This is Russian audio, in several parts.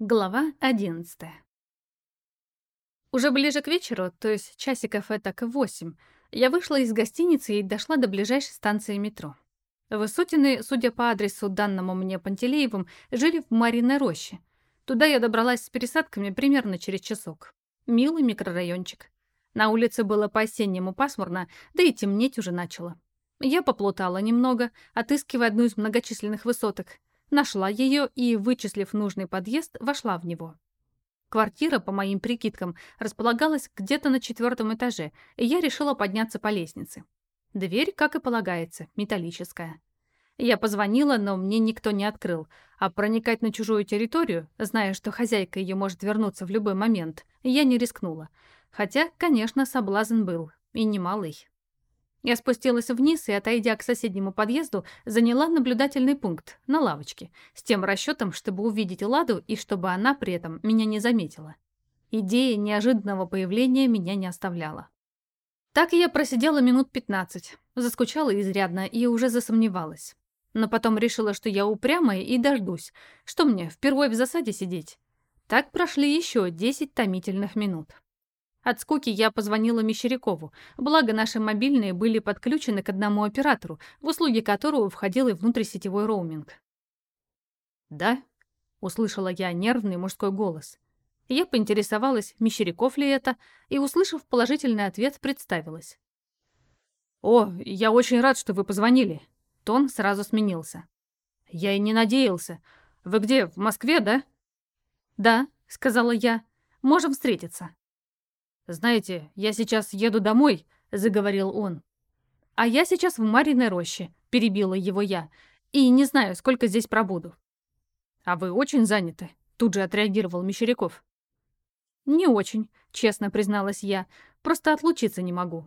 Глава одиннадцатая. Уже ближе к вечеру, то есть часиков это к восемь, я вышла из гостиницы и дошла до ближайшей станции метро. Высотины, судя по адресу, данному мне Пантелеевым, жили в Мариной роще. Туда я добралась с пересадками примерно через часок. Милый микрорайончик. На улице было по-осеннему пасмурно, да и темнеть уже начало. Я поплутала немного, отыскивая одну из многочисленных высоток, Нашла ее и, вычислив нужный подъезд, вошла в него. Квартира, по моим прикидкам, располагалась где-то на четвертом этаже, и я решила подняться по лестнице. Дверь, как и полагается, металлическая. Я позвонила, но мне никто не открыл, а проникать на чужую территорию, зная, что хозяйка ее может вернуться в любой момент, я не рискнула. Хотя, конечно, соблазн был, и немалый. Я спустилась вниз и, отойдя к соседнему подъезду, заняла наблюдательный пункт на лавочке, с тем расчетом, чтобы увидеть Ладу и чтобы она при этом меня не заметила. Идея неожиданного появления меня не оставляла. Так я просидела минут пятнадцать, заскучала изрядно и уже засомневалась. Но потом решила, что я упрямая и дождусь. Что мне, впервые в засаде сидеть? Так прошли еще десять томительных минут. От скуки я позвонила Мещерякову, благо наши мобильные были подключены к одному оператору, в услуги которого входил и внутрисетевой роуминг. «Да?» — услышала я нервный мужской голос. Я поинтересовалась, Мещеряков ли это, и, услышав положительный ответ, представилась. «О, я очень рад, что вы позвонили». Тон сразу сменился. «Я и не надеялся. Вы где, в Москве, да?» «Да», — сказала я. «Можем встретиться». «Знаете, я сейчас еду домой», — заговорил он. «А я сейчас в Мариной роще», — перебила его я, «и не знаю, сколько здесь пробуду». «А вы очень заняты?» — тут же отреагировал Мещеряков. «Не очень», — честно призналась я, «просто отлучиться не могу».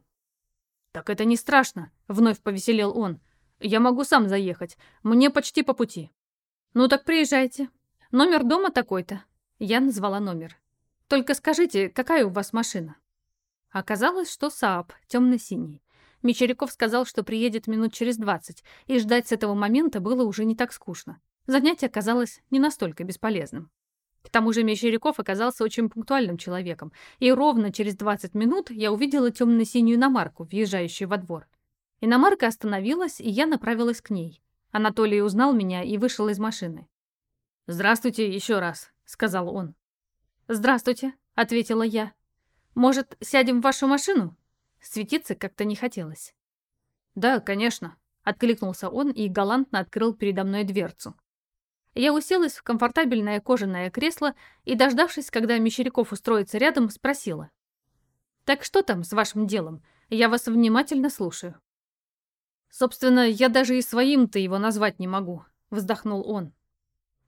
«Так это не страшно», — вновь повеселел он. «Я могу сам заехать. Мне почти по пути». «Ну так приезжайте. Номер дома такой-то». Я назвала номер. Только скажите, какая у вас машина?» Оказалось, что Saab, темно-синий. Мещеряков сказал, что приедет минут через двадцать, и ждать с этого момента было уже не так скучно. Занятие оказалось не настолько бесполезным. К тому же Мещеряков оказался очень пунктуальным человеком, и ровно через 20 минут я увидела темно-синюю иномарку, въезжающую во двор. Иномарка остановилась, и я направилась к ней. Анатолий узнал меня и вышел из машины. «Здравствуйте еще раз», — сказал он. «Здравствуйте», — ответила я. «Может, сядем в вашу машину?» Светиться как-то не хотелось. «Да, конечно», — откликнулся он и галантно открыл передо мной дверцу. Я уселась в комфортабельное кожаное кресло и, дождавшись, когда Мещеряков устроится рядом, спросила. «Так что там с вашим делом? Я вас внимательно слушаю». «Собственно, я даже и своим-то его назвать не могу», — вздохнул он.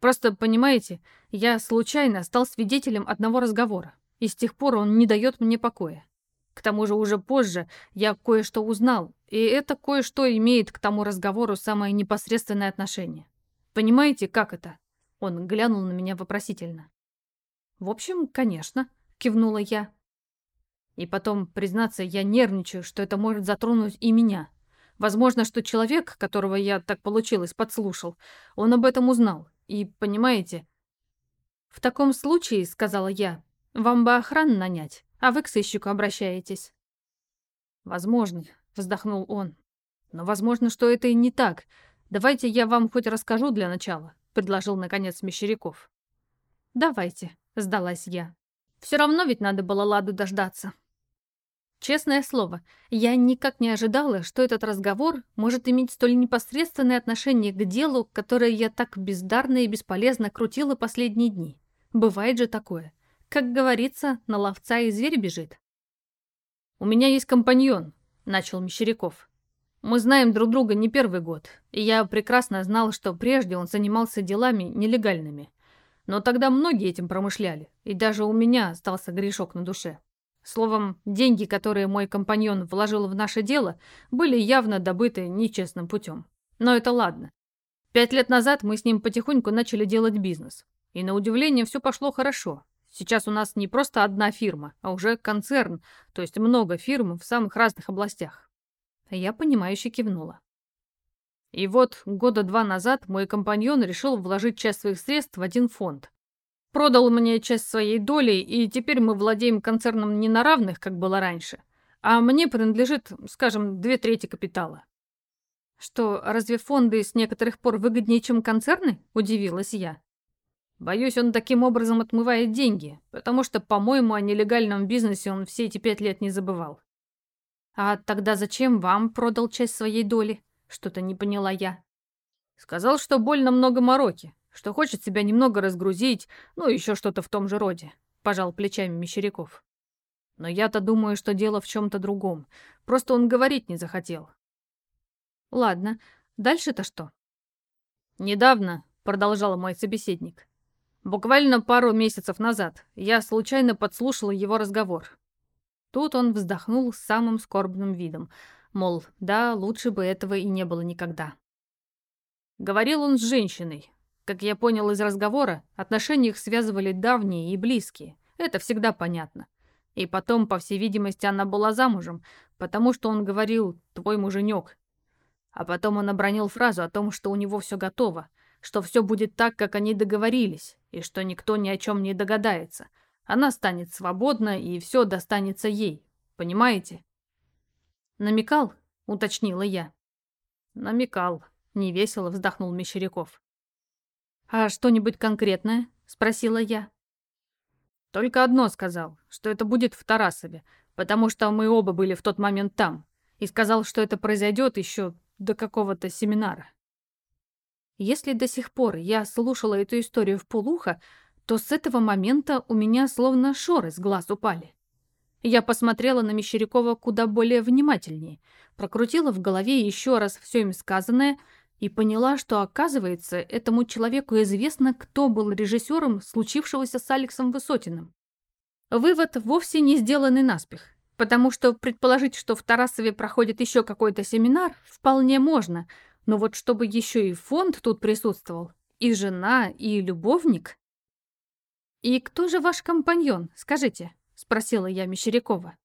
Просто, понимаете, я случайно стал свидетелем одного разговора, и с тех пор он не дает мне покоя. К тому же уже позже я кое-что узнал, и это кое-что имеет к тому разговору самое непосредственное отношение. Понимаете, как это? Он глянул на меня вопросительно. В общем, конечно, кивнула я. И потом, признаться, я нервничаю, что это может затронуть и меня. Возможно, что человек, которого я так получилось подслушал, он об этом узнал и, понимаете... В таком случае, сказала я, вам бы охрану нанять, а вы к сыщику обращаетесь. Возможно, вздохнул он. Но возможно, что это и не так. Давайте я вам хоть расскажу для начала, предложил наконец Мещеряков. Давайте, сдалась я. Все равно ведь надо было Ладу дождаться. Честное слово, я никак не ожидала, что этот разговор может иметь столь непосредственное отношение к делу, которое я так бездарно и бесполезно крутила последние дни. Бывает же такое. Как говорится, на ловца и зверь бежит. «У меня есть компаньон», — начал Мещеряков. «Мы знаем друг друга не первый год, и я прекрасно знал, что прежде он занимался делами нелегальными. Но тогда многие этим промышляли, и даже у меня остался грешок на душе. Словом, деньги, которые мой компаньон вложил в наше дело, были явно добыты нечестным путем. Но это ладно. Пять лет назад мы с ним потихоньку начали делать бизнес. И на удивление все пошло хорошо. Сейчас у нас не просто одна фирма, а уже концерн, то есть много фирм в самых разных областях. Я понимающе кивнула. И вот года два назад мой компаньон решил вложить часть своих средств в один фонд. Продал мне часть своей доли, и теперь мы владеем концерном не на равных, как было раньше, а мне принадлежит, скажем, две трети капитала. Что, разве фонды с некоторых пор выгоднее, чем концерны? Удивилась я. Боюсь, он таким образом отмывает деньги, потому что, по-моему, о нелегальном бизнесе он все эти пять лет не забывал. А тогда зачем вам продал часть своей доли? Что-то не поняла я. Сказал, что больно много мороки, что хочет себя немного разгрузить, ну, еще что-то в том же роде. Пожал плечами Мещеряков. Но я-то думаю, что дело в чем-то другом. Просто он говорить не захотел. Ладно, дальше-то что? Недавно, продолжал мой собеседник, Буквально пару месяцев назад я случайно подслушала его разговор. Тут он вздохнул с самым скорбным видом, мол, да, лучше бы этого и не было никогда. Говорил он с женщиной. Как я понял из разговора, отношения их связывали давние и близкие. Это всегда понятно. И потом, по всей видимости, она была замужем, потому что он говорил «твой муженек». А потом он обронил фразу о том, что у него все готово, что все будет так, как они договорились, и что никто ни о чем не догадается. Она станет свободна, и все достанется ей. Понимаете? Намекал, уточнила я. Намекал, невесело вздохнул Мещеряков. А что-нибудь конкретное? спросила я. Только одно сказал, что это будет в Тарасове, потому что мы оба были в тот момент там, и сказал, что это произойдет еще до какого-то семинара. Если до сих пор я слушала эту историю в полухо, то с этого момента у меня словно шоры с глаз упали. Я посмотрела на Мещерякова куда более внимательнее, прокрутила в голове еще раз все им сказанное и поняла, что, оказывается, этому человеку известно, кто был режиссером случившегося с Алексом Высотиным. Вывод вовсе не сделанный наспех, потому что предположить, что в Тарасове проходит еще какой-то семинар, вполне можно — но вот чтобы еще и фонд тут присутствовал, и жена, и любовник... «И кто же ваш компаньон, скажите?» — спросила я Мещерякова.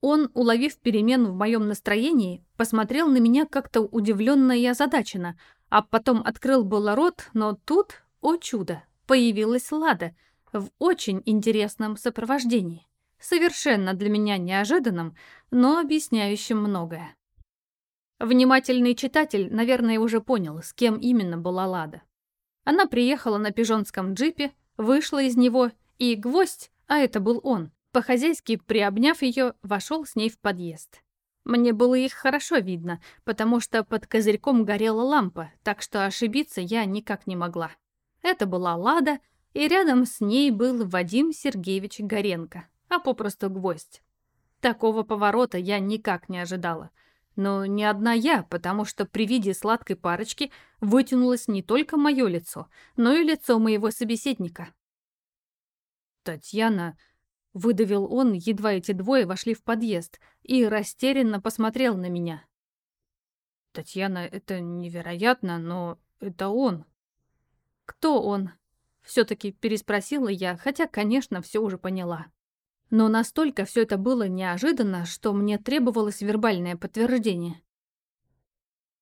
Он, уловив перемену в моем настроении, посмотрел на меня как-то удивленно и озадаченно, а потом открыл было рот, но тут, о чудо, появилась Лада в очень интересном сопровождении, совершенно для меня неожиданном, но объясняющем многое. Внимательный читатель, наверное, уже понял, с кем именно была Лада. Она приехала на пижонском джипе, вышла из него, и гвоздь, а это был он, по-хозяйски приобняв ее, вошел с ней в подъезд. Мне было их хорошо видно, потому что под козырьком горела лампа, так что ошибиться я никак не могла. Это была Лада, и рядом с ней был Вадим Сергеевич Горенко, а попросту гвоздь. Такого поворота я никак не ожидала — но не одна я, потому что при виде сладкой парочки вытянулось не только мое лицо, но и лицо моего собеседника. «Татьяна», — выдавил он, едва эти двое вошли в подъезд, и растерянно посмотрел на меня. «Татьяна, это невероятно, но это он». «Кто он?» — все-таки переспросила я, хотя, конечно, все уже поняла. Но настолько все это было неожиданно, что мне требовалось вербальное подтверждение.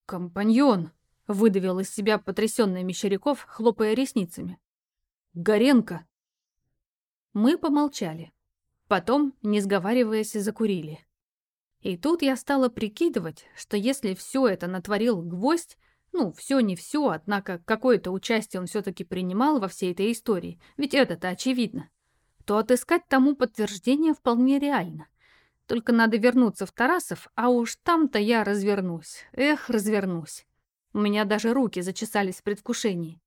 «Компаньон!» — выдавил из себя потрясенный Мещеряков, хлопая ресницами. «Горенко!» Мы помолчали. Потом, не сговариваясь, закурили. И тут я стала прикидывать, что если все это натворил гвоздь, ну, все не все, однако какое-то участие он все-таки принимал во всей этой истории, ведь это-то очевидно, то отыскать тому подтверждение вполне реально. Только надо вернуться в Тарасов, а уж там-то я развернусь. Эх, развернусь. У меня даже руки зачесались в предвкушении.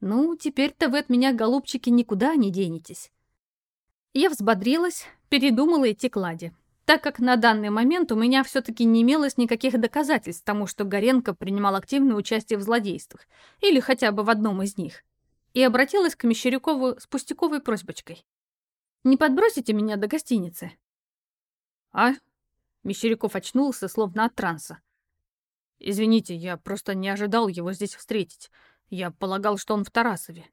Ну, теперь-то вы от меня, голубчики, никуда не денетесь. Я взбодрилась, передумала идти к Ладе, так как на данный момент у меня все-таки не имелось никаких доказательств тому, что Горенко принимал активное участие в злодействах, или хотя бы в одном из них, и обратилась к Мещерякову с пустяковой просьбочкой. Не подбросите меня до гостиницы?» «А?» Мещеряков очнулся, словно от транса. «Извините, я просто не ожидал его здесь встретить. Я полагал, что он в Тарасове».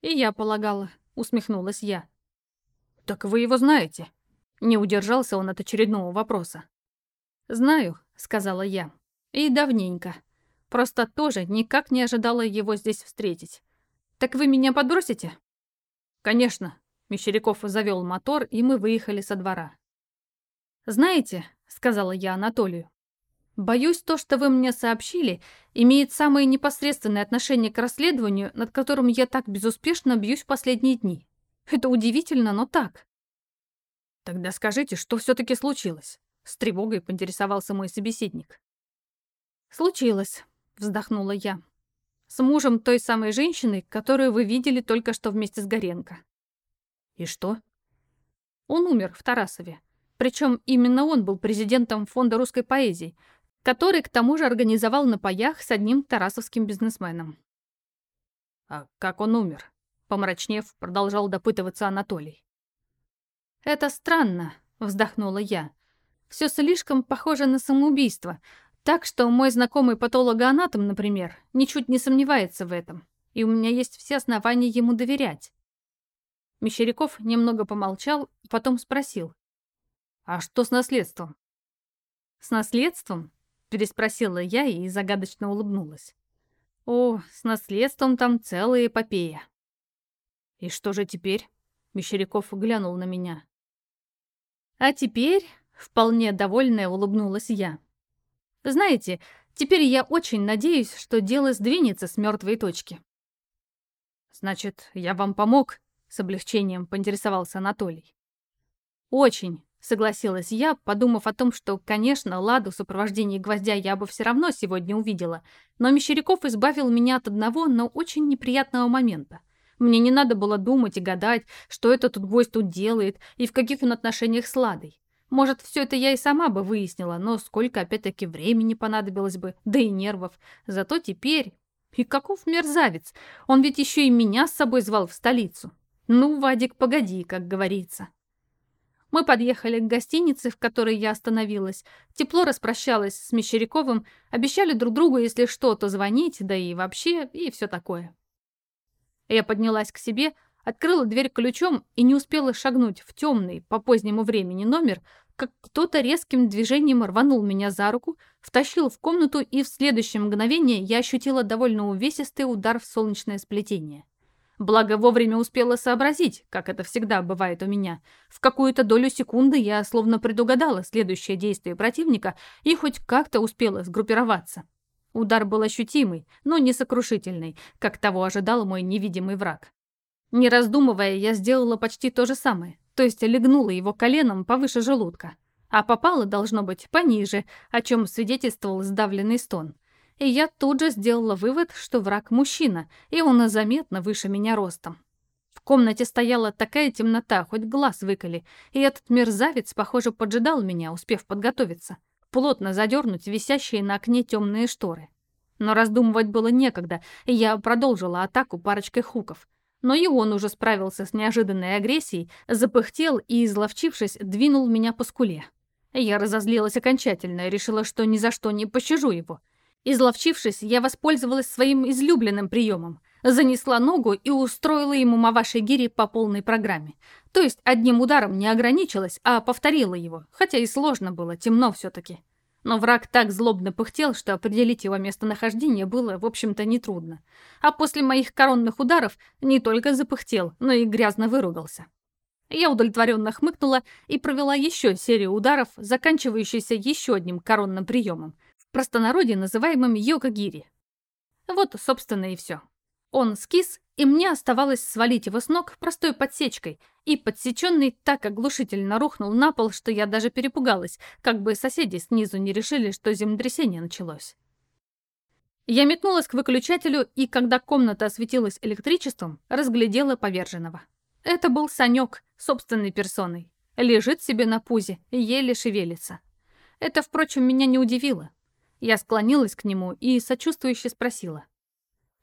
«И я полагала», — усмехнулась я. «Так вы его знаете?» Не удержался он от очередного вопроса. «Знаю», — сказала я. «И давненько. Просто тоже никак не ожидала его здесь встретить. Так вы меня подбросите? Конечно. Мещеряков завел мотор, и мы выехали со двора. «Знаете», — сказала я Анатолию, «боюсь, то, что вы мне сообщили, имеет самое непосредственное отношение к расследованию, над которым я так безуспешно бьюсь в последние дни. Это удивительно, но так». «Тогда скажите, что все-таки случилось?» — с тревогой поинтересовался мой собеседник. «Случилось», — вздохнула я. «С мужем той самой женщины, которую вы видели только что вместе с Горенко. И что? Он умер в Тарасове. Причем именно он был президентом фонда русской поэзии, который к тому же организовал на паях с одним тарасовским бизнесменом. А как он умер? Помрачнев, продолжал допытываться Анатолий. «Это странно», — вздохнула я. «Все слишком похоже на самоубийство, так что мой знакомый патологоанатом, например, ничуть не сомневается в этом, и у меня есть все основания ему доверять. Мещеряков немного помолчал, потом спросил. «А что с наследством?» «С наследством?» — переспросила я и загадочно улыбнулась. «О, с наследством там целая эпопея». «И что же теперь?» — Мещеряков глянул на меня. «А теперь...» — вполне довольная улыбнулась я. «Знаете, теперь я очень надеюсь, что дело сдвинется с мертвой точки». «Значит, я вам помог?» С облегчением поинтересовался Анатолий. «Очень», — согласилась я, подумав о том, что, конечно, Ладу в сопровождении гвоздя я бы все равно сегодня увидела, но Мещеряков избавил меня от одного, но очень неприятного момента. Мне не надо было думать и гадать, что этот гвоздь тут делает и в каких он отношениях с Ладой. Может, все это я и сама бы выяснила, но сколько опять-таки времени понадобилось бы, да и нервов. Зато теперь... И каков мерзавец! Он ведь еще и меня с собой звал в столицу. Ну, Вадик, погоди, как говорится. Мы подъехали к гостинице, в которой я остановилась, тепло распрощалась с Мещеряковым, обещали друг другу, если что, то звонить, да и вообще, и все такое. Я поднялась к себе, открыла дверь ключом и не успела шагнуть в темный, по позднему времени номер, как кто-то резким движением рванул меня за руку, втащил в комнату, и в следующее мгновение я ощутила довольно увесистый удар в солнечное сплетение. Благо, вовремя успела сообразить, как это всегда бывает у меня. В какую-то долю секунды я словно предугадала следующее действие противника и хоть как-то успела сгруппироваться. Удар был ощутимый, но не сокрушительный, как того ожидал мой невидимый враг. Не раздумывая, я сделала почти то же самое, то есть легнула его коленом повыше желудка. А попало, должно быть, пониже, о чем свидетельствовал сдавленный стон и я тут же сделала вывод, что враг мужчина, и он заметно выше меня ростом. В комнате стояла такая темнота, хоть глаз выколи, и этот мерзавец, похоже, поджидал меня, успев подготовиться, плотно задернуть висящие на окне темные шторы. Но раздумывать было некогда, и я продолжила атаку парочкой хуков. Но и он уже справился с неожиданной агрессией, запыхтел и, изловчившись, двинул меня по скуле. Я разозлилась окончательно и решила, что ни за что не пощажу его — Изловчившись, я воспользовалась своим излюбленным приемом. Занесла ногу и устроила ему маваши гири по полной программе. То есть одним ударом не ограничилась, а повторила его, хотя и сложно было, темно все-таки. Но враг так злобно пыхтел, что определить его местонахождение было, в общем-то, нетрудно. А после моих коронных ударов не только запыхтел, но и грязно выругался. Я удовлетворенно хмыкнула и провела еще серию ударов, заканчивающуюся еще одним коронным приемом — простонародье называемым йога-гири. Вот, собственно, и все. Он скис, и мне оставалось свалить его с ног простой подсечкой, и подсеченный так оглушительно рухнул на пол, что я даже перепугалась, как бы соседи снизу не решили, что землетрясение началось. Я метнулась к выключателю, и когда комната осветилась электричеством, разглядела поверженного. Это был Санек, собственной персоной. Лежит себе на пузе, еле шевелится. Это, впрочем, меня не удивило. Я склонилась к нему и сочувствующе спросила.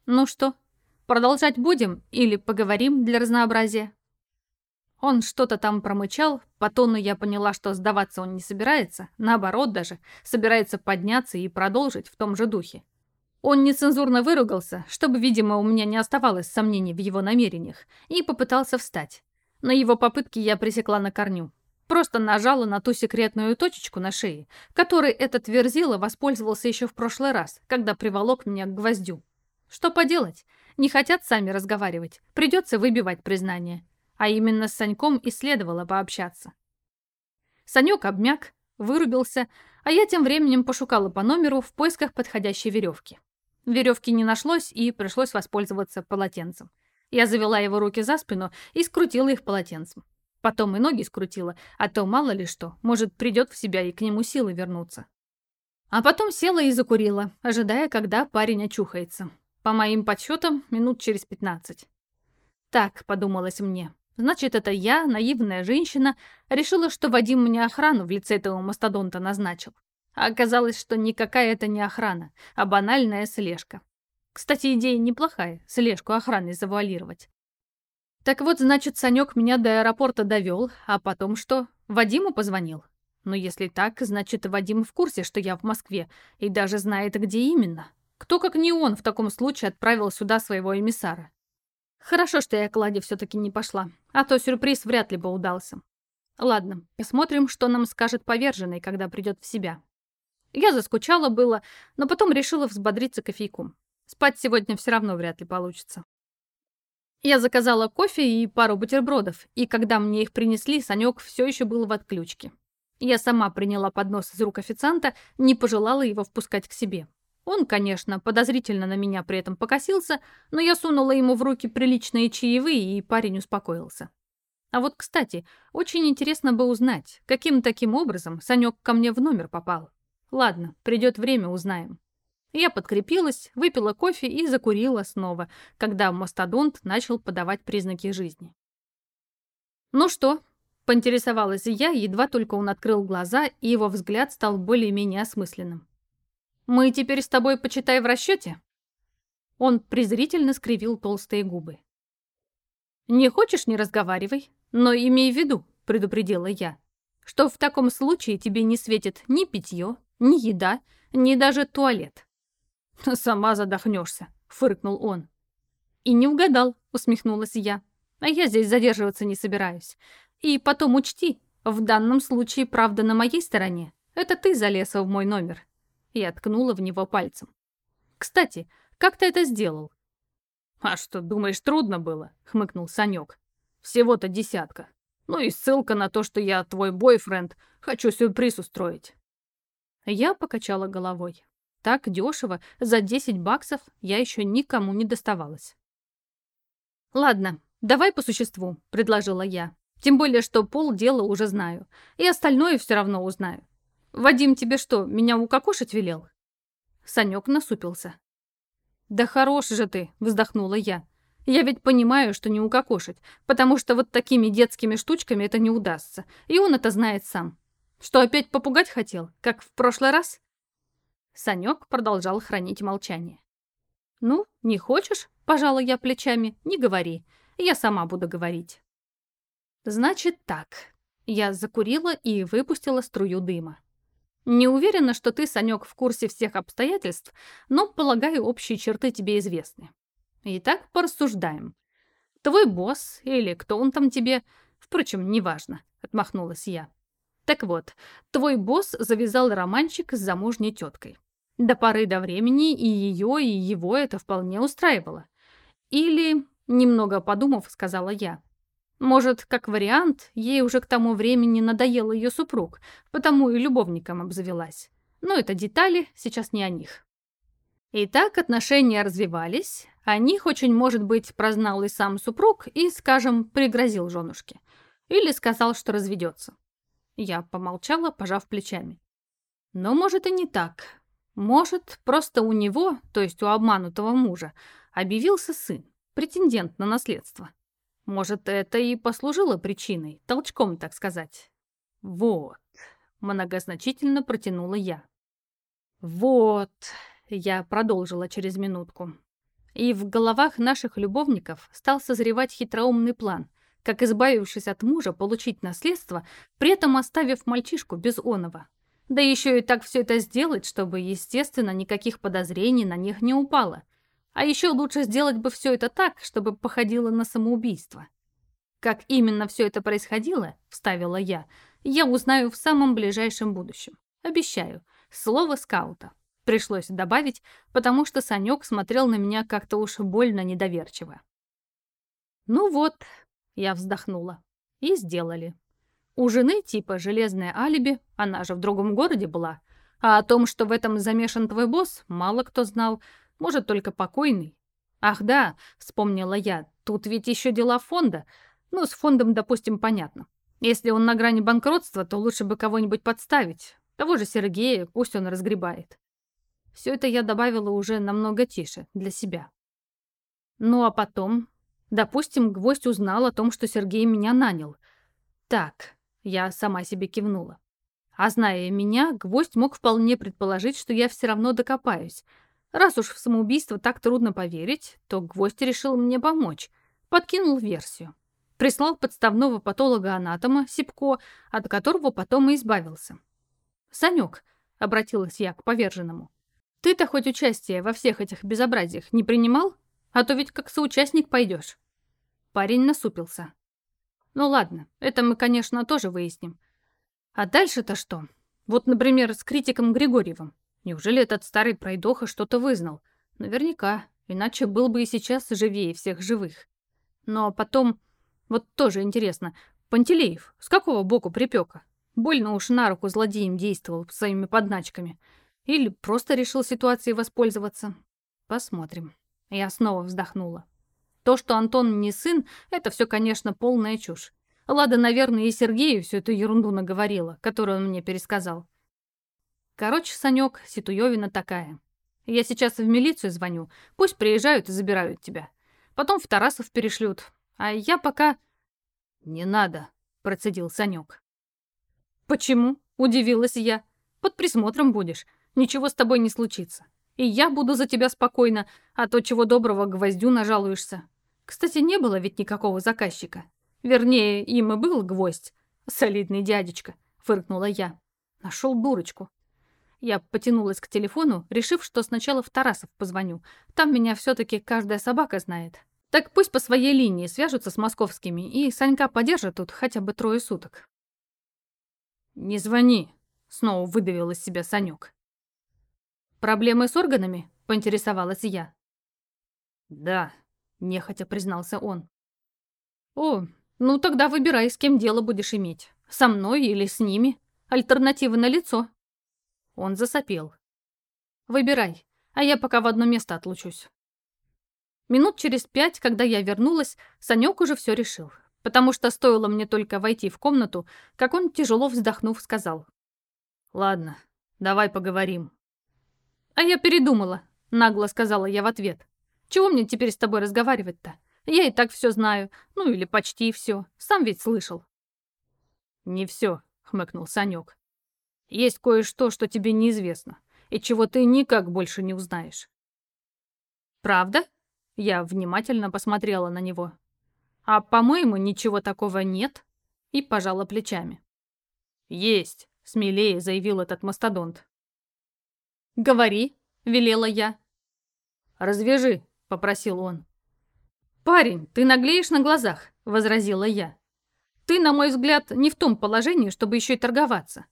«Ну что, продолжать будем или поговорим для разнообразия?» Он что-то там промычал, по тону я поняла, что сдаваться он не собирается, наоборот даже, собирается подняться и продолжить в том же духе. Он нецензурно выругался, чтобы, видимо, у меня не оставалось сомнений в его намерениях, и попытался встать. Но его попытки я пресекла на корню. Просто нажала на ту секретную точечку на шее, которой этот Верзила воспользовался еще в прошлый раз, когда приволок меня к гвоздю. Что поделать? Не хотят сами разговаривать. Придется выбивать признание. А именно с Саньком и следовало пообщаться. Санек обмяк, вырубился, а я тем временем пошукала по номеру в поисках подходящей веревки. Веревки не нашлось, и пришлось воспользоваться полотенцем. Я завела его руки за спину и скрутила их полотенцем. Потом и ноги скрутила, а то мало ли что, может, придет в себя и к нему силы вернуться. А потом села и закурила, ожидая, когда парень очухается. По моим подсчетам, минут через пятнадцать. Так, подумалось мне, значит, это я, наивная женщина, решила, что Вадим мне охрану в лице этого мастодонта назначил. А оказалось, что никакая это не охрана, а банальная слежка. Кстати, идея неплохая, слежку охраны завуалировать. Так вот, значит, Санек меня до аэропорта довел, а потом что? Вадиму позвонил? Но если так, значит, Вадим в курсе, что я в Москве, и даже знает, где именно. Кто, как не он, в таком случае отправил сюда своего эмиссара? Хорошо, что я к Ладе все-таки не пошла, а то сюрприз вряд ли бы удался. Ладно, посмотрим, что нам скажет поверженный, когда придет в себя. Я заскучала было, но потом решила взбодриться кофейком. Спать сегодня все равно вряд ли получится. Я заказала кофе и пару бутербродов, и когда мне их принесли, Санек все еще был в отключке. Я сама приняла поднос из рук официанта, не пожелала его впускать к себе. Он, конечно, подозрительно на меня при этом покосился, но я сунула ему в руки приличные чаевые, и парень успокоился. А вот, кстати, очень интересно бы узнать, каким таким образом Санек ко мне в номер попал. Ладно, придет время, узнаем. Я подкрепилась, выпила кофе и закурила снова, когда мастодонт начал подавать признаки жизни. «Ну что, Поинтересовалась я, едва только он открыл глаза, и его взгляд стал более-менее осмысленным. «Мы теперь с тобой, почитай, в расчете?» Он презрительно скривил толстые губы. «Не хочешь, не разговаривай, но имей в виду», — предупредила я, «что в таком случае тебе не светит ни питье, ни еда, ни даже туалет». «Сама задохнешься», — фыркнул он. «И не угадал», — усмехнулась я. «А я здесь задерживаться не собираюсь. И потом учти, в данном случае правда на моей стороне. Это ты залез в мой номер. Я ткнула в него пальцем. Кстати, как ты это сделал? А что, думаешь, трудно было? Хмыкнул Санек. Всего-то десятка. Ну и ссылка на то, что я твой бойфренд, хочу сюрприз устроить. Я покачала головой. Так дешево, за 10 баксов я еще никому не доставалась. «Ладно, давай по существу», — предложила я. Тем более, что пол дела уже знаю. И остальное все равно узнаю. Вадим тебе что, меня укокошить велел?» Санек насупился. «Да хорош же ты!» — вздохнула я. «Я ведь понимаю, что не укокошить, потому что вот такими детскими штучками это не удастся, и он это знает сам. Что, опять попугать хотел, как в прошлый раз?» Санек продолжал хранить молчание. «Ну, не хочешь?» — пожала я плечами. «Не говори. Я сама буду говорить». Значит так. Я закурила и выпустила струю дыма. Не уверена, что ты, Санек, в курсе всех обстоятельств, но, полагаю, общие черты тебе известны. Итак, порассуждаем. Твой босс, или кто он там тебе, впрочем, неважно, отмахнулась я. Так вот, твой босс завязал романчик с замужней теткой. До поры до времени и ее, и его это вполне устраивало. Или, немного подумав, сказала я, может, как вариант, ей уже к тому времени надоел ее супруг, потому и любовником обзавелась. Но это детали, сейчас не о них. Итак, отношения развивались, о них очень, может быть, прознал и сам супруг и, скажем, пригрозил женушке. Или сказал, что разведется. Я помолчала, пожав плечами. Но может и не так. Может, просто у него, то есть у обманутого мужа, объявился сын, претендент на наследство. Может, это и послужило причиной, толчком, так сказать. Вот, многозначительно протянула я. Вот, я продолжила через минутку. И в головах наших любовников стал созревать хитроумный план, как, избавившись от мужа, получить наследство, при этом оставив мальчишку без оного. Да еще и так все это сделать, чтобы, естественно, никаких подозрений на них не упало. А еще лучше сделать бы все это так, чтобы походило на самоубийство. Как именно все это происходило, вставила я, я узнаю в самом ближайшем будущем. Обещаю. Слово скаута. Пришлось добавить, потому что Санек смотрел на меня как-то уж больно недоверчиво. «Ну вот», — я вздохнула, — «и сделали. У жены типа железное алиби, она же в другом городе была, а о том, что в этом замешан твой босс, мало кто знал, может, только покойный. Ах да, вспомнила я, тут ведь еще дела фонда. Ну, с фондом, допустим, понятно. Если он на грани банкротства, то лучше бы кого-нибудь подставить. Того же Сергея, пусть он разгребает. Все это я добавила уже намного тише, для себя. Ну а потом, допустим, Гвоздь узнал о том, что Сергей меня нанял. Так, я сама себе кивнула. А зная меня, Гвоздь мог вполне предположить, что я все равно докопаюсь. Раз уж в самоубийство так трудно поверить, то Гвоздь решил мне помочь. Подкинул версию. Прислал подставного патолога-анатома, Сипко, от которого потом и избавился. «Санек», — обратилась я к поверженному, ты-то хоть участие во всех этих безобразиях не принимал? А то ведь как соучастник пойдешь. Парень насупился. Ну ладно, это мы, конечно, тоже выясним. А дальше-то что? Вот, например, с критиком Григорьевым. Неужели этот старый пройдоха что-то вызнал? Наверняка, иначе был бы и сейчас живее всех живых. Но потом, вот тоже интересно, Пантелеев с какого боку припека? Больно уж на руку злодеям действовал своими подначками. Или просто решил ситуацией воспользоваться. Посмотрим. Я снова вздохнула. То, что Антон не сын, это все, конечно, полная чушь. Лада, наверное, и Сергею всю эту ерунду наговорила, которую он мне пересказал. Короче, Санек, Ситуевина такая. Я сейчас в милицию звоню, пусть приезжают и забирают тебя. Потом в Тарасов перешлют, а я пока... «Не надо», — процедил Санек. «Почему?» — удивилась я. «Под присмотром будешь. Ничего с тобой не случится. И я буду за тебя спокойно, а то чего доброго гвоздю нажалуешься. Кстати, не было ведь никакого заказчика. Вернее, им и был гвоздь. Солидный дядечка, фыркнула я. Нашел дурочку. Я потянулась к телефону, решив, что сначала в Тарасов позвоню. Там меня все-таки каждая собака знает. Так пусть по своей линии свяжутся с московскими, и Санька подержит тут хотя бы трое суток. «Не звони», — снова выдавил из себя Санек. «Проблемы с органами?» — поинтересовалась я. «Да», — нехотя признался он. «О, ну тогда выбирай, с кем дело будешь иметь. Со мной или с ними. Альтернатива на лицо. Он засопел. «Выбирай, а я пока в одно место отлучусь». Минут через пять, когда я вернулась, Санек уже все решил. Потому что стоило мне только войти в комнату, как он, тяжело вздохнув, сказал. «Ладно, давай поговорим». «А я передумала», — нагло сказала я в ответ. «Чего мне теперь с тобой разговаривать-то? Я и так все знаю, ну или почти все, сам ведь слышал». «Не все», — хмыкнул Санек. «Есть кое-что, что тебе неизвестно, и чего ты никак больше не узнаешь». «Правда?» — я внимательно посмотрела на него. «А, по-моему, ничего такого нет?» И пожала плечами. «Есть», — смелее заявил этот мастодонт. «Говори», — велела я. «Развяжи», — попросил он. «Парень, ты наглеешь на глазах», — возразила я. «Ты, на мой взгляд, не в том положении, чтобы еще и торговаться.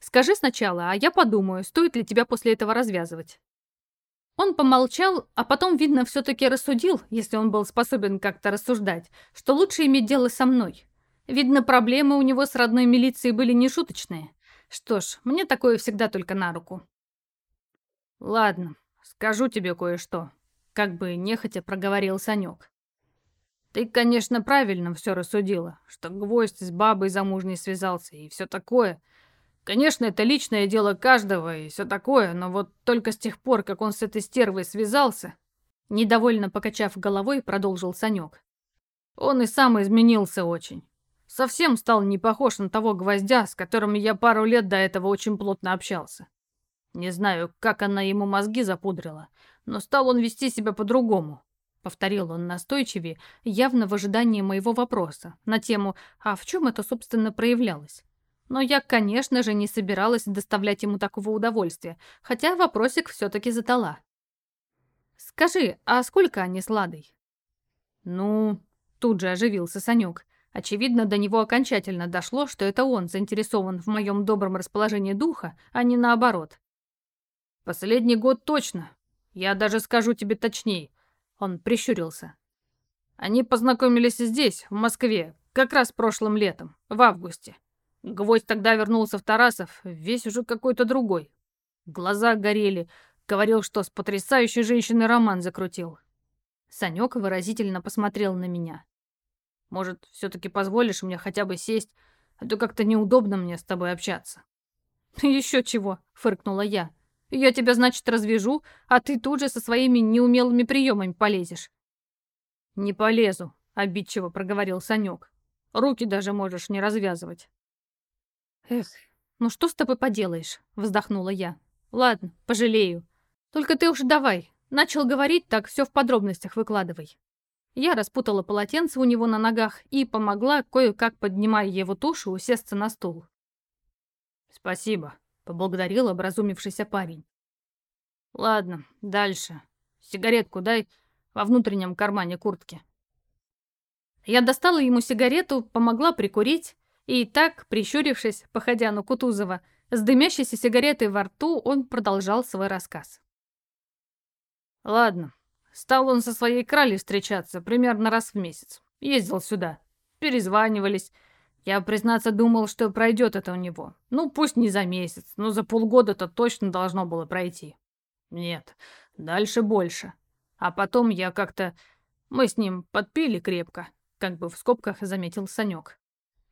Скажи сначала, а я подумаю, стоит ли тебя после этого развязывать». Он помолчал, а потом, видно, все-таки рассудил, если он был способен как-то рассуждать, что лучше иметь дело со мной. Видно, проблемы у него с родной милицией были нешуточные. Что ж, мне такое всегда только на руку. «Ладно, скажу тебе кое-что», — как бы нехотя проговорил Санек. «Ты, конечно, правильно все рассудила, что гвоздь с бабой замужней связался и все такое. Конечно, это личное дело каждого и все такое, но вот только с тех пор, как он с этой стервой связался...» Недовольно покачав головой, продолжил Санек. «Он и сам изменился очень. Совсем стал не похож на того гвоздя, с которым я пару лет до этого очень плотно общался. Не знаю, как она ему мозги запудрила, но стал он вести себя по-другому. Повторил он настойчивее, явно в ожидании моего вопроса на тему «А в чем это, собственно, проявлялось?». Но я, конечно же, не собиралась доставлять ему такого удовольствия, хотя вопросик все-таки задала. «Скажи, а сколько они с Ладой?» «Ну...» — тут же оживился Санек. Очевидно, до него окончательно дошло, что это он заинтересован в моем добром расположении духа, а не наоборот. Последний год точно. Я даже скажу тебе точнее. Он прищурился. Они познакомились здесь, в Москве, как раз прошлым летом, в августе. Гвоздь тогда вернулся в Тарасов, весь уже какой-то другой. Глаза горели, говорил, что с потрясающей женщиной роман закрутил. Санек выразительно посмотрел на меня. Может, все-таки позволишь мне хотя бы сесть, а то как-то неудобно мне с тобой общаться. Еще чего, фыркнула я. Я тебя, значит, развяжу, а ты тут же со своими неумелыми приемами полезешь. Не полезу, обидчиво проговорил Санек. Руки даже можешь не развязывать. Эх, ну что с тобой поделаешь, вздохнула я. Ладно, пожалею. Только ты уж давай, начал говорить, так все в подробностях выкладывай. Я распутала полотенце у него на ногах и помогла, кое-как поднимая его тушу, усесться на стул. «Спасибо», — поблагодарил образумившийся парень. «Ладно, дальше. Сигаретку дай во внутреннем кармане куртки». Я достала ему сигарету, помогла прикурить, и так, прищурившись, походя на Кутузова, с дымящейся сигаретой во рту, он продолжал свой рассказ. «Ладно, Стал он со своей крали встречаться примерно раз в месяц. Ездил сюда. Перезванивались. Я, признаться, думал, что пройдет это у него. Ну, пусть не за месяц, но за полгода-то точно должно было пройти. Нет, дальше больше. А потом я как-то... Мы с ним подпили крепко, как бы в скобках заметил Санек.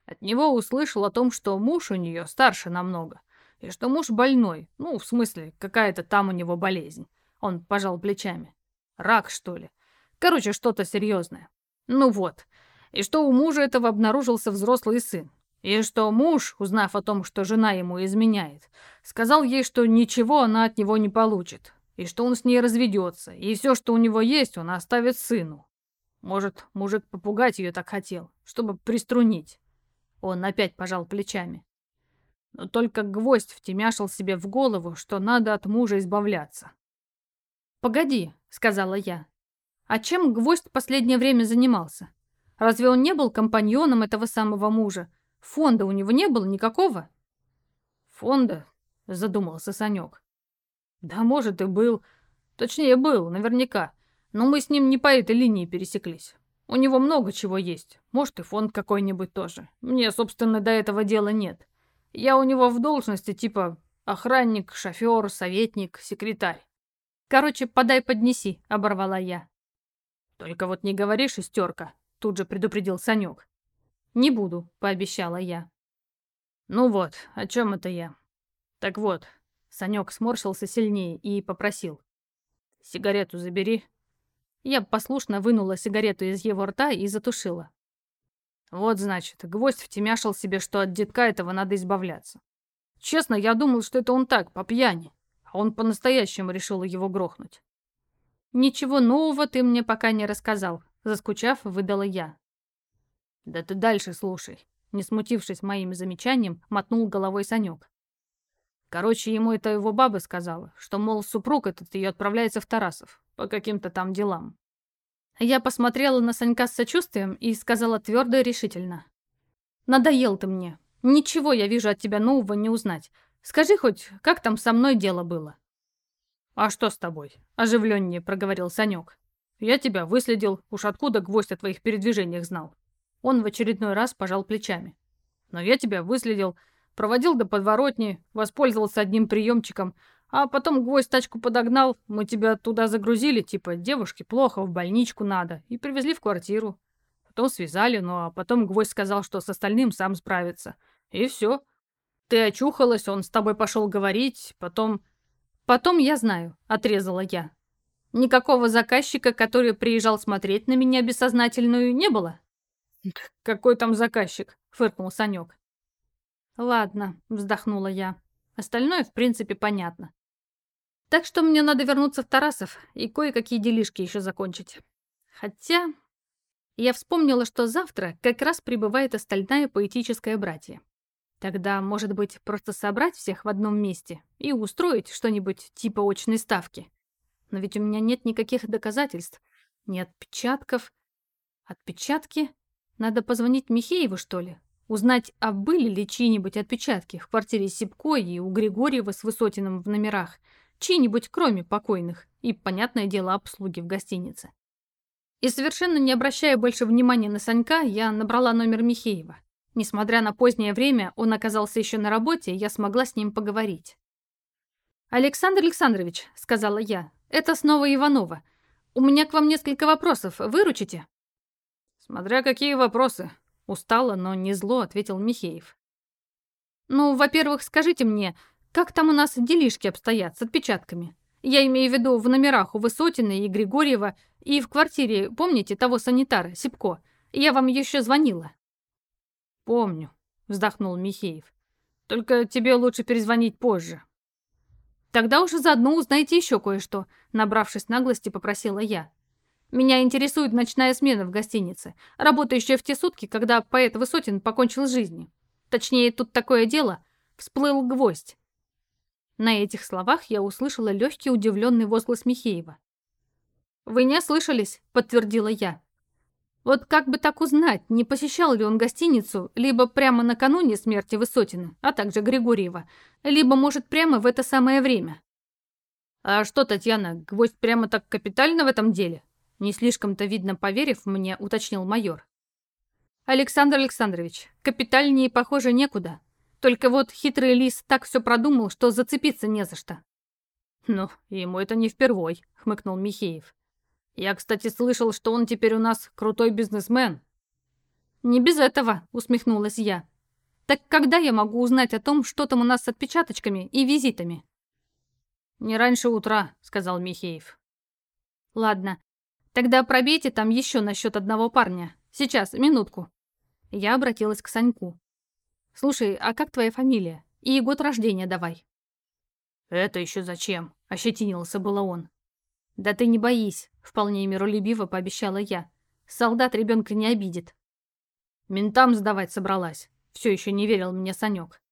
От него услышал о том, что муж у нее старше намного, и что муж больной, ну, в смысле, какая-то там у него болезнь. Он пожал плечами. Рак, что ли? Короче, что-то серьезное. Ну вот. И что у мужа этого обнаружился взрослый сын. И что муж, узнав о том, что жена ему изменяет, сказал ей, что ничего она от него не получит, и что он с ней разведется, и все, что у него есть, он оставит сыну. Может, мужик попугать ее так хотел, чтобы приструнить. Он опять пожал плечами. Но только гвоздь втемяшил себе в голову, что надо от мужа избавляться. «Погоди», — сказала я. «А чем Гвоздь последнее время занимался? Разве он не был компаньоном этого самого мужа? Фонда у него не было никакого?» «Фонда?» — задумался Санек. «Да, может, и был. Точнее, был, наверняка. Но мы с ним не по этой линии пересеклись. У него много чего есть. Может, и фонд какой-нибудь тоже. Мне, собственно, до этого дела нет. Я у него в должности типа охранник, шофер, советник, секретарь. Короче, подай поднеси, оборвала я. Только вот не говори шестерка, тут же предупредил Санек. Не буду, пообещала я. Ну вот, о чем это я? Так вот, Санек сморщился сильнее и попросил. Сигарету забери. Я послушно вынула сигарету из его рта и затушила. Вот, значит, гвоздь втемяшил себе, что от детка этого надо избавляться. Честно, я думал, что это он так, по пьяни а он по-настоящему решил его грохнуть. «Ничего нового ты мне пока не рассказал», — заскучав, выдала я. «Да ты дальше слушай», — не смутившись моим замечанием, мотнул головой Санек. Короче, ему это его баба сказала, что, мол, супруг этот ее отправляется в Тарасов по каким-то там делам. Я посмотрела на Санька с сочувствием и сказала твердо и решительно. «Надоел ты мне. Ничего я вижу от тебя нового не узнать. Скажи хоть, как там со мной дело было?» «А что с тобой?» — оживленнее проговорил Санек. «Я тебя выследил, уж откуда гвоздь о твоих передвижениях знал». Он в очередной раз пожал плечами. «Но я тебя выследил, проводил до подворотни, воспользовался одним приемчиком, а потом гвоздь тачку подогнал, мы тебя туда загрузили, типа девушке плохо, в больничку надо, и привезли в квартиру. Потом связали, ну а потом гвоздь сказал, что с остальным сам справится. И все. Ты очухалась, он с тобой пошел говорить, потом... Потом я знаю, отрезала я. Никакого заказчика, который приезжал смотреть на меня бессознательную, не было? Какой там заказчик? Фыркнул Санек. Ладно, вздохнула я. Остальное, в принципе, понятно. Так что мне надо вернуться в Тарасов и кое-какие делишки еще закончить. Хотя... Я вспомнила, что завтра как раз прибывает остальная поэтическая братья. Тогда, может быть, просто собрать всех в одном месте и устроить что-нибудь типа очной ставки. Но ведь у меня нет никаких доказательств, ни отпечатков. Отпечатки? Надо позвонить Михееву, что ли? Узнать, а были ли чьи-нибудь отпечатки в квартире Сипко и у Григорьева с Высотиным в номерах, чьи-нибудь кроме покойных, и, понятное дело, обслуги в гостинице. И совершенно не обращая больше внимания на Санька, я набрала номер Михеева. Несмотря на позднее время, он оказался еще на работе, и я смогла с ним поговорить. «Александр Александрович», — сказала я, — «это снова Иванова. У меня к вам несколько вопросов. Выручите?» «Смотря какие вопросы», — устало, но не зло ответил Михеев. «Ну, во-первых, скажите мне, как там у нас делишки обстоят с отпечатками? Я имею в виду в номерах у Высотина и Григорьева и в квартире, помните, того санитара, Сипко? Я вам еще звонила». «Помню», — вздохнул Михеев. «Только тебе лучше перезвонить позже». «Тогда уже заодно узнайте еще кое-что», — набравшись наглости, попросила я. «Меня интересует ночная смена в гостинице, работающая в те сутки, когда поэт Высотин покончил с жизнью. Точнее, тут такое дело, всплыл гвоздь». На этих словах я услышала легкий удивленный возглас Михеева. «Вы не ослышались», — подтвердила я. Вот как бы так узнать, не посещал ли он гостиницу, либо прямо накануне смерти Высотина, а также Григорьева, либо, может, прямо в это самое время. «А что, Татьяна, гвоздь прямо так капитально в этом деле?» Не слишком-то видно поверив мне, уточнил майор. «Александр Александрович, капитальнее, похоже, некуда. Только вот хитрый лис так все продумал, что зацепиться не за что». «Ну, ему это не впервой», — хмыкнул Михеев. Я, кстати, слышал, что он теперь у нас крутой бизнесмен. Не без этого, усмехнулась я. Так когда я могу узнать о том, что там у нас с отпечаточками и визитами? Не раньше утра, сказал Михеев. Ладно, тогда пробейте там еще насчет одного парня. Сейчас, минутку. Я обратилась к Саньку. Слушай, а как твоя фамилия? И год рождения давай. Это еще зачем? Ощетинился было он. «Да ты не боись», — вполне миролюбиво пообещала я. «Солдат ребенка не обидит». «Ментам сдавать собралась», — все еще не верил мне Санек.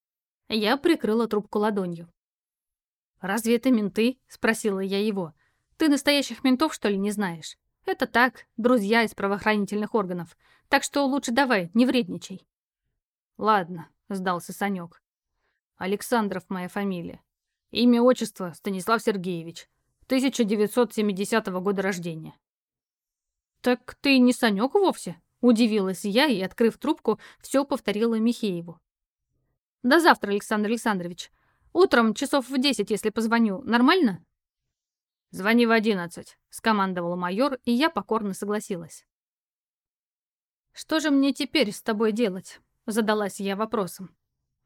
Я прикрыла трубку ладонью. «Разве это менты?» — спросила я его. «Ты настоящих ментов, что ли, не знаешь? Это так, друзья из правоохранительных органов. Так что лучше давай, не вредничай». «Ладно», — сдался Санек. «Александров моя фамилия. Имя, отчество Станислав Сергеевич. 1970 года рождения. «Так ты не Санек вовсе?» – удивилась я и, открыв трубку, все повторила Михееву. «До завтра, Александр Александрович. Утром часов в десять, если позвоню. Нормально?» «Звони в одиннадцать», – скомандовал майор, и я покорно согласилась. «Что же мне теперь с тобой делать?» – задалась я вопросом.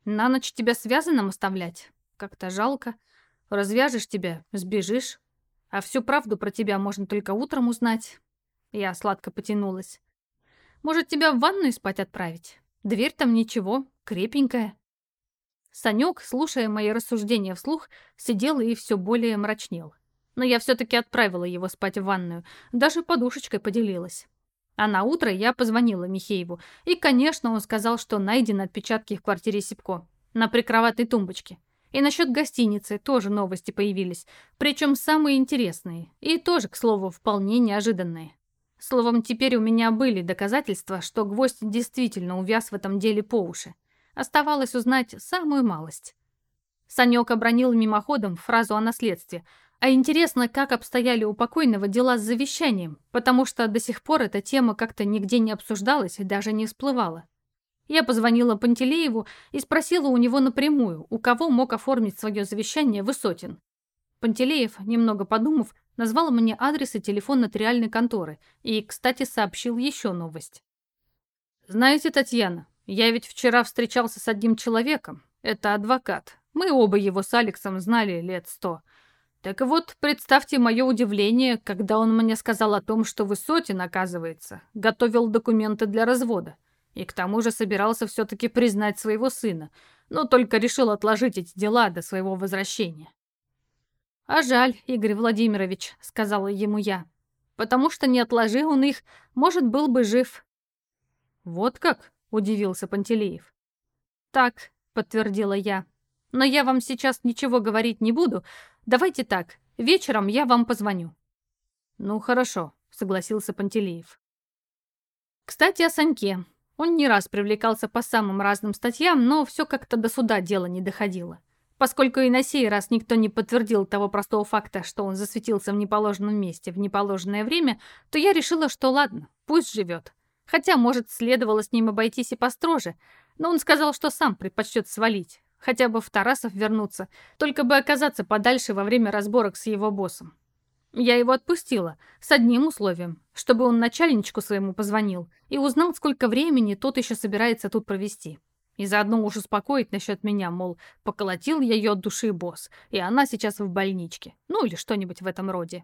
«На ночь тебя связанным оставлять? Как-то жалко. Развяжешь тебя, сбежишь, а всю правду про тебя можно только утром узнать. Я сладко потянулась. Может, тебя в ванную спать отправить? Дверь там ничего, крепенькая. Санек, слушая мои рассуждения вслух, сидел и все более мрачнел. Но я все-таки отправила его спать в ванную, даже подушечкой поделилась. А на утро я позвонила Михееву, и, конечно, он сказал, что найдены отпечатки в квартире Сипко на прикроватной тумбочке. И насчет гостиницы тоже новости появились, причем самые интересные, и тоже, к слову, вполне неожиданные. Словом, теперь у меня были доказательства, что гвоздь действительно увяз в этом деле по уши. Оставалось узнать самую малость. Санек обронил мимоходом фразу о наследстве, а интересно, как обстояли у покойного дела с завещанием, потому что до сих пор эта тема как-то нигде не обсуждалась и даже не всплывала. Я позвонила Пантелееву и спросила у него напрямую, у кого мог оформить свое завещание Высотин. Пантелеев, немного подумав, назвал мне адрес и телефон нотариальной конторы и, кстати, сообщил еще новость. «Знаете, Татьяна, я ведь вчера встречался с одним человеком. Это адвокат. Мы оба его с Алексом знали лет сто. Так вот, представьте мое удивление, когда он мне сказал о том, что Высотин, оказывается, готовил документы для развода. И к тому же собирался все-таки признать своего сына, но только решил отложить эти дела до своего возвращения. «А жаль, Игорь Владимирович», — сказала ему я, «потому что не отложи он их, может, был бы жив». «Вот как?» — удивился Пантелеев. «Так», — подтвердила я, «но я вам сейчас ничего говорить не буду. Давайте так, вечером я вам позвоню». «Ну, хорошо», — согласился Пантелеев. «Кстати, о Саньке. Он не раз привлекался по самым разным статьям, но все как-то до суда дело не доходило. Поскольку и на сей раз никто не подтвердил того простого факта, что он засветился в неположенном месте в неположенное время, то я решила, что ладно, пусть живет. Хотя, может, следовало с ним обойтись и построже, но он сказал, что сам предпочтет свалить, хотя бы в Тарасов вернуться, только бы оказаться подальше во время разборок с его боссом. Я его отпустила, с одним условием, чтобы он начальничку своему позвонил и узнал, сколько времени тот еще собирается тут провести. И заодно уж успокоить насчет меня, мол, поколотил я ее от души босс, и она сейчас в больничке. Ну или что-нибудь в этом роде.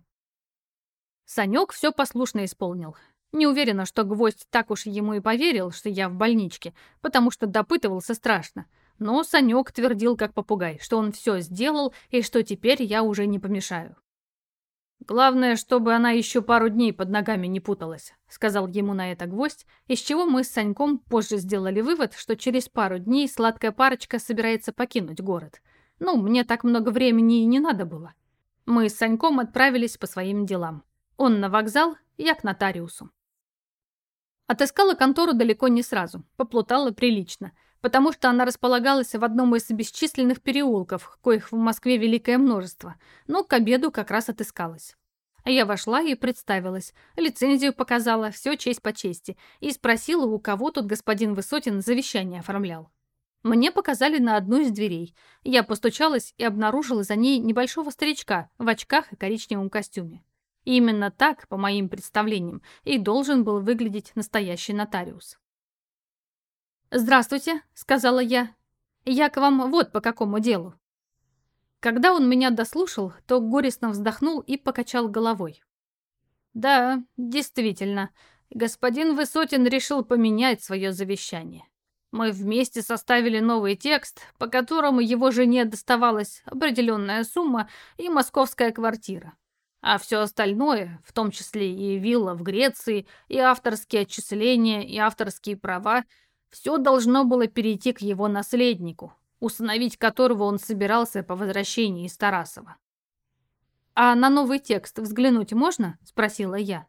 Санек все послушно исполнил. Не уверена, что гвоздь так уж ему и поверил, что я в больничке, потому что допытывался страшно. Но Санек твердил как попугай, что он все сделал и что теперь я уже не помешаю. «Главное, чтобы она еще пару дней под ногами не путалась», — сказал ему на это гвоздь, из чего мы с Саньком позже сделали вывод, что через пару дней сладкая парочка собирается покинуть город. Ну, мне так много времени и не надо было. Мы с Саньком отправились по своим делам. Он на вокзал, я к нотариусу. Отыскала контору далеко не сразу, поплутала прилично, потому что она располагалась в одном из бесчисленных переулков, коих в Москве великое множество, но к обеду как раз отыскалась. Я вошла и представилась, лицензию показала, все честь по чести, и спросила, у кого тут господин Высотин завещание оформлял. Мне показали на одну из дверей. Я постучалась и обнаружила за ней небольшого старичка в очках и коричневом костюме. И именно так, по моим представлениям, и должен был выглядеть настоящий нотариус. «Здравствуйте», — сказала я. «Я к вам вот по какому делу». Когда он меня дослушал, то горестно вздохнул и покачал головой. «Да, действительно, господин Высотин решил поменять свое завещание. Мы вместе составили новый текст, по которому его жене доставалась определенная сумма и московская квартира. А все остальное, в том числе и вилла в Греции, и авторские отчисления, и авторские права, все должно было перейти к его наследнику, установить которого он собирался по возвращении из Тарасова. «А на новый текст взглянуть можно?» – спросила я.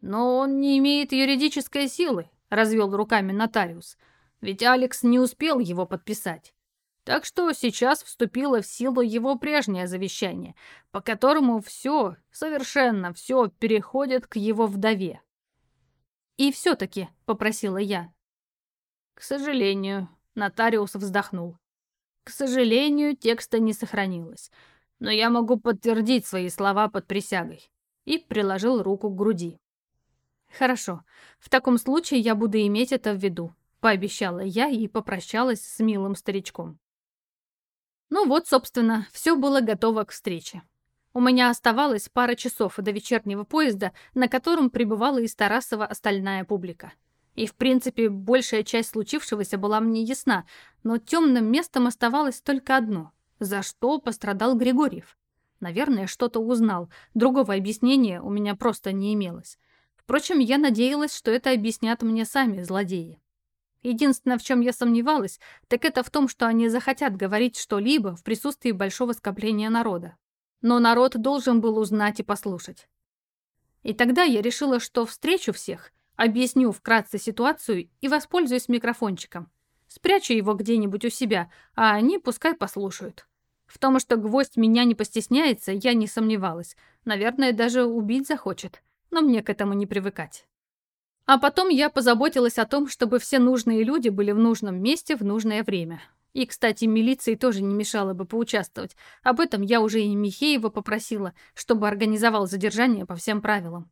«Но он не имеет юридической силы», – развел руками нотариус. «Ведь Алекс не успел его подписать. Так что сейчас вступило в силу его прежнее завещание, по которому все, совершенно все переходит к его вдове. «И все-таки», — попросила я. «К сожалению», — нотариус вздохнул. «К сожалению, текста не сохранилось, но я могу подтвердить свои слова под присягой». И приложил руку к груди. «Хорошо, в таком случае я буду иметь это в виду», — пообещала я и попрощалась с милым старичком. Ну вот, собственно, все было готово к встрече. У меня оставалось пара часов до вечернего поезда, на котором прибывала из Тарасова остальная публика. И, в принципе, большая часть случившегося была мне ясна, но темным местом оставалось только одно. За что пострадал Григорьев? Наверное, что-то узнал. Другого объяснения у меня просто не имелось. Впрочем, я надеялась, что это объяснят мне сами злодеи. Единственное, в чем я сомневалась, так это в том, что они захотят говорить что-либо в присутствии большого скопления народа. Но народ должен был узнать и послушать. И тогда я решила, что встречу всех, объясню вкратце ситуацию и воспользуюсь микрофончиком. Спрячу его где-нибудь у себя, а они пускай послушают. В том, что гвоздь меня не постесняется, я не сомневалась. Наверное, даже убить захочет. Но мне к этому не привыкать. А потом я позаботилась о том, чтобы все нужные люди были в нужном месте в нужное время. И, кстати, милиции тоже не мешало бы поучаствовать. Об этом я уже и Михеева попросила, чтобы организовал задержание по всем правилам.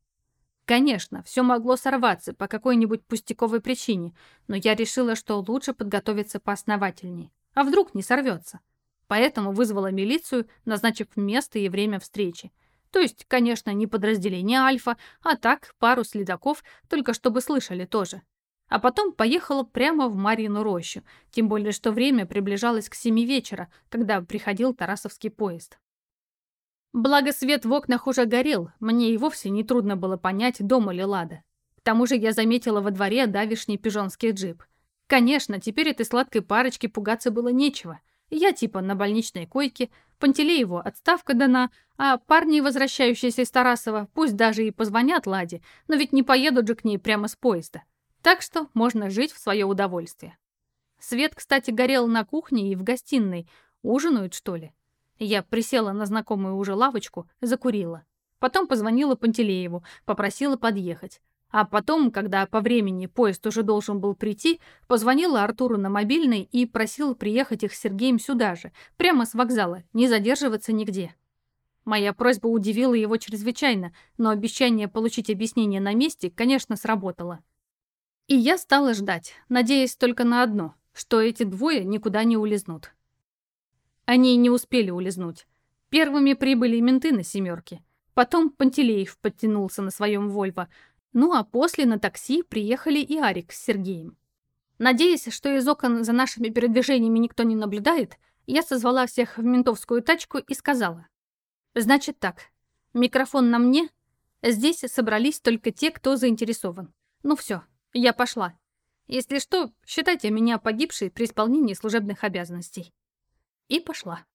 Конечно, все могло сорваться по какой-нибудь пустяковой причине, но я решила, что лучше подготовиться поосновательней. А вдруг не сорвется? Поэтому вызвала милицию, назначив место и время встречи. То есть, конечно, не подразделение Альфа, а так, пару следаков, только чтобы слышали тоже. А потом поехала прямо в Марьину рощу, тем более, что время приближалось к семи вечера, когда приходил Тарасовский поезд. Благо свет в окнах уже горел, мне и вовсе не трудно было понять, дома ли Лада. К тому же я заметила во дворе давишний пижонский джип. Конечно, теперь этой сладкой парочке пугаться было нечего. Я типа на больничной койке, Пантелееву отставка дана, а парни, возвращающиеся из Тарасова, пусть даже и позвонят Ладе, но ведь не поедут же к ней прямо с поезда. Так что можно жить в свое удовольствие. Свет, кстати, горел на кухне и в гостиной. Ужинают, что ли? Я присела на знакомую уже лавочку, закурила. Потом позвонила Пантелееву, попросила подъехать. А потом, когда по времени поезд уже должен был прийти, позвонила Артуру на мобильный и просила приехать их с Сергеем сюда же, прямо с вокзала, не задерживаться нигде. Моя просьба удивила его чрезвычайно, но обещание получить объяснение на месте, конечно, сработало. И я стала ждать, надеясь только на одно, что эти двое никуда не улизнут. Они не успели улизнуть. Первыми прибыли менты на «семерке». Потом Пантелеев подтянулся на своем «Вольво», ну а после на такси приехали и Арик с Сергеем. Надеясь, что из окон за нашими передвижениями никто не наблюдает, я созвала всех в ментовскую тачку и сказала. «Значит так, микрофон на мне, здесь собрались только те, кто заинтересован. Ну все, я пошла. Если что, считайте меня погибшей при исполнении служебных обязанностей». И пошла.